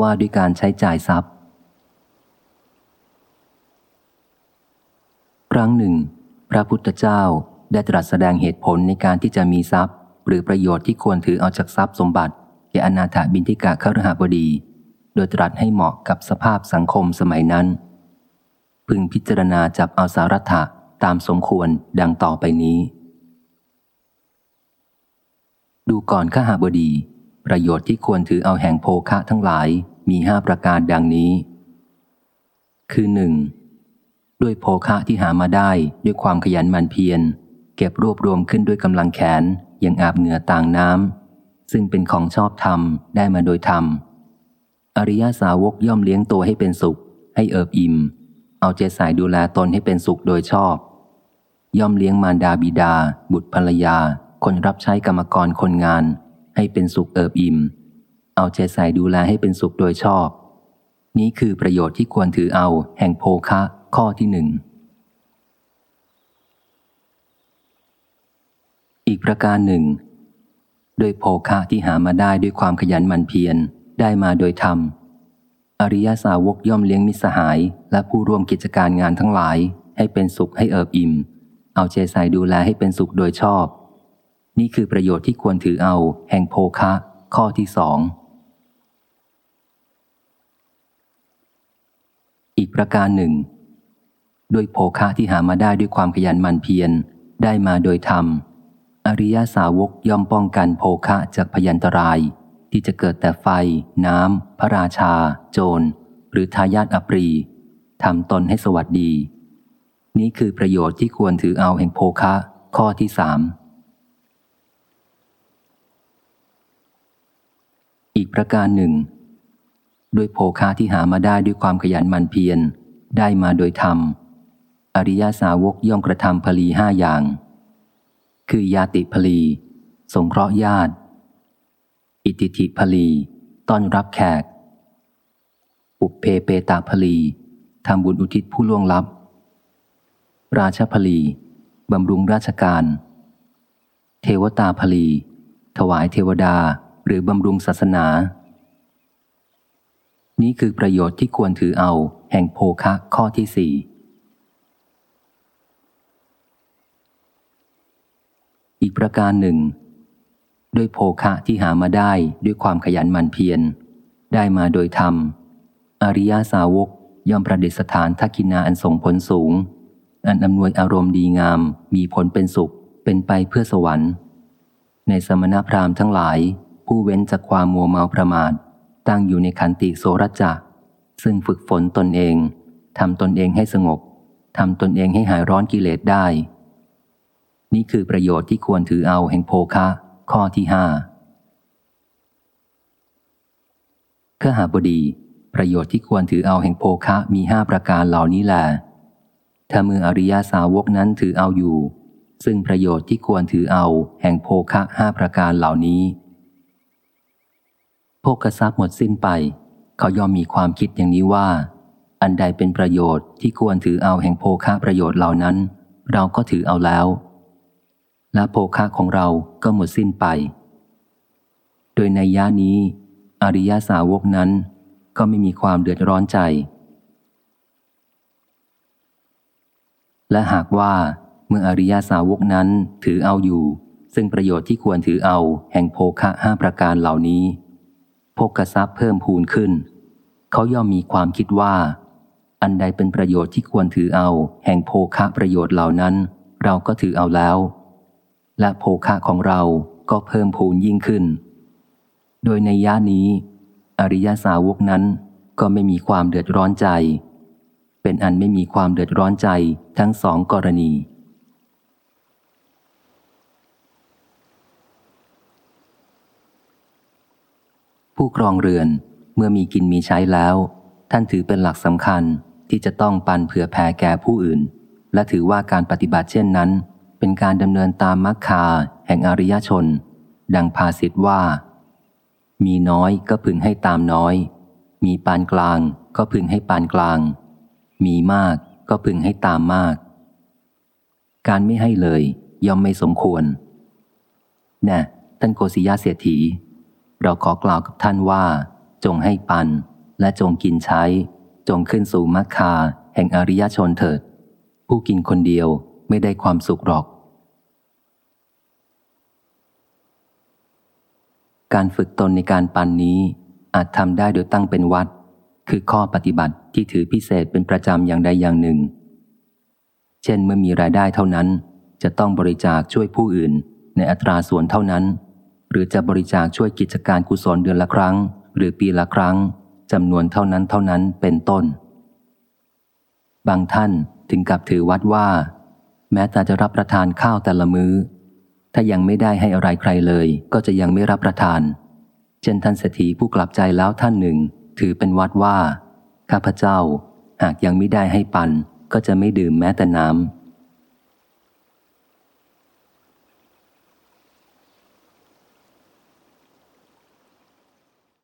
ว่าด้วยการใช้จ่ายทรัพย์ ครั้งหนึ่ง พระพุทธเจ้าได้ตรัสแสดงเหตุผลในการที่จะมีทรัพย์ หรือประโยชน์ที่ควรถือเอาจากทรัพย์สมบัติแก่อนาถาบินทิกาครหบดี โดยตรัสให้เหมาะกับสภาพสังคมสมัยนั้น พึงพิจารณาจับเอาสารัถะตามสมควรดังต่อไปนี้ ดูก่อนข้าหาบดี ประโยชน์ที่ควรถือเอาแห่งโภคะทั้งหลายมีห้าประการดังนี้ คือหนึ่งด้วยโภคะที่หามาได้ด้วยความขยันหมั่นเพียร เก็บรวบรวมขึ้นด้วยกำลังแขนอย่างอาบเหงื่อต่างน้ำซึ่งเป็นของชอบธรรมได้มาโดยธรรม อริยาสาวกย่อมเลี้ยงตัวให้เป็นสุข ให้เอิบอิ่ม เอาใจใส่ดูแลตนให้เป็นสุขโดยชอบ ย่อมเลี้ยงมารดาบิดา บุตรภรรยา คนรับใช้กรรมกรคนงาน ให้เป็นสุขเอิบอิ่ม เอาใจใส่ดูแลให้เป็นสุขโดยชอบ นี้คือประโยชน์ที่ควรถือเอาแห่งโภคะข้อที่หนึ่ง อีกประการหนึ่ง โดยโภคะที่หามาได้ด้วยความขยันหมั่นเพียรได้มาโดยธรรม อริยสาวกย่อมเลี้ยงมิสหาย และผู้ร่วมกิจการงานทั้งหลาย ให้เป็นสุขให้เอิบอิ่ม เอาใจใส่ดูแลให้เป็นสุขโดยชอบ นี่คือประโยชน์ที่ควรถือเอาแห่งโภคะ ข้อที่สอง อีกประการหนึ่ง ด้วยโภคะที่หามาได้ด้วยความขยันหมั่นเพียรได้มาโดยธรรม อริยาสาวกย่อมป้องกันโภคะจากพยันตราย ที่จะเกิดแต่ไฟ น้ำ พระราชา โจร หรือทายาทอปรีทำตนให้สวัสดี นี้คือประโยชน์ที่ควรถือเอาแห่งโภคะ ข้อที่สาม อีกประการหนึ่ง ด้วยโภคะที่หามาได้ด้วยความขยันหมั่นเพียรได้มาโดยธรรม อริยาสาวกย่อมกระทำพลีห้าอย่าง คือยาติพลี สงเคราะห์ญาติ อิติธิพลีต้อนรับแขกปุเพเปตาพลีทำบุญอุทิศผู้ล่วงลับ ราชพลีบำรุงราชการ เทวตาพลี ถวายเทวดา หรือบำรุงศาสนา นี้คือประโยชน์ที่ควรถือเอาแห่งโภคะข้อที่สี่อีกประการหนึ่ง ด้วยโภคะที่หามาได้ด้วยความขยันหมั่นเพียร ได้มาโดยธรรม อริยาสาวกย่อมประดิษฐานทักกินาอันส่งผลสูง อันอำนวยอารมณ์ดีงาม มีผลเป็นสุข เป็นไปเพื่อสวรรค์ ในสมณพราหมณ์ทั้งหลาย ผู้เว้นจากความมัวเมาประมาท ตั้งอยู่ในขันติโสรจักซึ่งฝึกฝนตนเองทำตนเองให้สงบทำตนเองให้หายร้อนกิเลสได้ นี่คือประโยชน์ที่ควรถือเอาแห่งโภคะ ข้อที่ห้าขหาบดี ประโยชน์ที่ควรถือเอาแห่งโภคะมีห้าประการเหล่านี้แหละถ้ามืออริยาสาวกนั้นถือเอาอยู่ ซึ่งประโยชน์ที่ควรถือเอาแห่งโภคะห้าประการเหล่านี้ โภคทรัพย์หมดสิ้นไป เขายอมมีความคิดอย่างนี้ว่า อันใดเป็นประโยชน์ที่ควรถือเอาแห่งโภคะประโยชน์เหล่านั้น เราก็ถือเอาแล้ว และโภคะของเราก็หมดสิ้นไป โดยในย่านี้ อริยาสาวกนั้น ก็ไม่มีความเดือดร้อนใจ และหากว่าเมื่ออริยาสาวกนั้นถือเอาอยู่ ซึ่งประโยชน์ที่ควรถือเอาแห่งโภคะห้าประการเหล่านี้ โภกทรัพย์เพิ่มพูนขึ้น เขาย่อมมีความคิดว่า อันใดเป็นประโยชน์ที่ควรถือเอา แห่งโภคะประโยชน์เหล่านั้น เราก็ถือเอาแล้ว และโภคะของเราก็เพิ่มพูนยิ่งขึ้น โดยในย่านี้ อริยสาวกนั้นก็ไม่มีความเดือดร้อนใจ เป็นอันไม่มีความเดือดร้อนใจทั้งสองกรณี ผู้ครองเรือนเมื่อมีกินมีใช้แล้ว ท่านถือเป็นหลักสำคัญที่จะต้องปันเผื่อแผ่แก่ผู้อื่น และถือว่าการปฏิบัติเช่นนั้น เป็นการดำเนินตามมรรคาแห่งอริยชน ดังภาษิตว่า มีน้อยก็พึงให้ตามน้อย มีปานกลางก็พึงให้ปานกลาง มีมากก็พึงให้ตามมาก การไม่ให้เลยย่อมไม่สมควรแน่ท่านโกศิยาเสียถี เราขอกล่าวกับท่านว่า จงให้ปัน และจงกินใช้ จงขึ้นสู่มัคคา แห่งอริยชนเถิด ผู้กินคนเดียวไม่ได้ความสุขหรอก การฝึกตนในการปันนี้ อาจทำได้โดยตั้งเป็นวัด คือข้อปฏิบัติที่ถือพิเศษเป็นประจำอย่างใดอย่างหนึ่ง เช่นเมื่อมีรายได้เท่านั้น จะต้องบริจาคช่วยผู้อื่นในอัตราส่วนเท่านั้น หรือจะบริจาคช่วยกิจการกุศลเดือนละครั้ง หรือปีละครั้งจำนวนเท่านั้นเท่านั้นเป็นต้น บางท่านถึงกับถือวัดว่า แม้แต่จะรับประทานข้าวแต่ละมือ้อ ถ้ายังไม่ได้ให้อะไรใครเลย ก็จะยังไม่รับประทาน เช่นท่านเศรษฐีผู้กลับใจแล้วท่านหนึ่ง ถือเป็นวัดว่า ข้าพเจ้า หากยังไม่ได้ให้ปันก็จะไม่ดื่มแม้แต่น้ำ